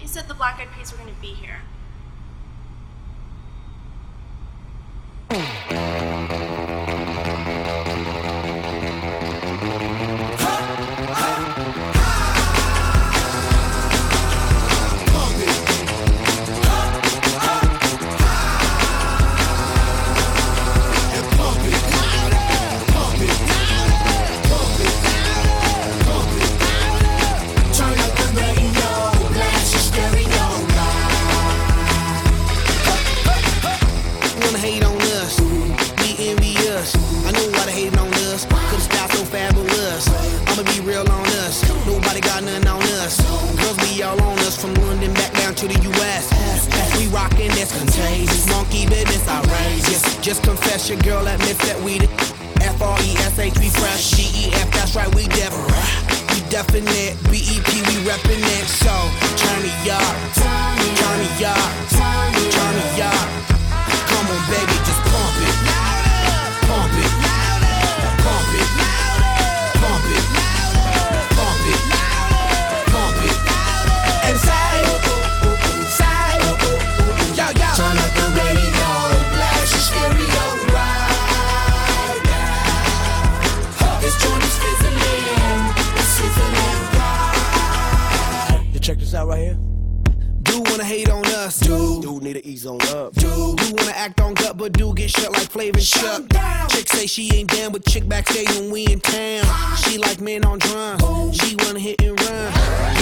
They said the Black Eyed Peas were going to be here. To the US. We rockin', that's contagious. Monkey business outrageous. Just confess your girl admits that we the F R E S H, we fresh. G E F, that's right, we def. We definite. B E P, we reppin' it. So, turn me up, right here. Do wanna hate on us, dude. Do need to ease on up, dude. Do wanna act on gut, but do get shut like Flavor Shut. Chick say she ain't down, but chick backstage when we in town. She like men on drums. She wanna hit and run.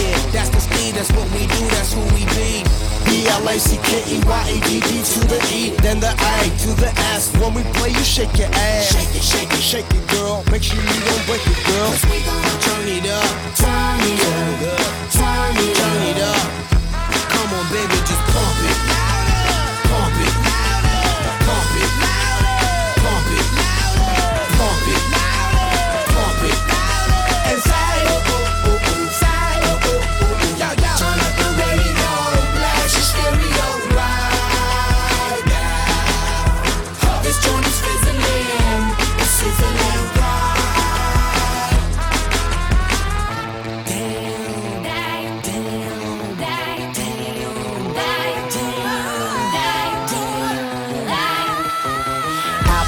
Yeah, that's the speed. That's what we do. That's who we be. B-L-A-C-K-E-Y-A-D-D to the E, then the A to the S. When we play, you shake your ass. Shake it, shake it, shake it, girl. Make sure you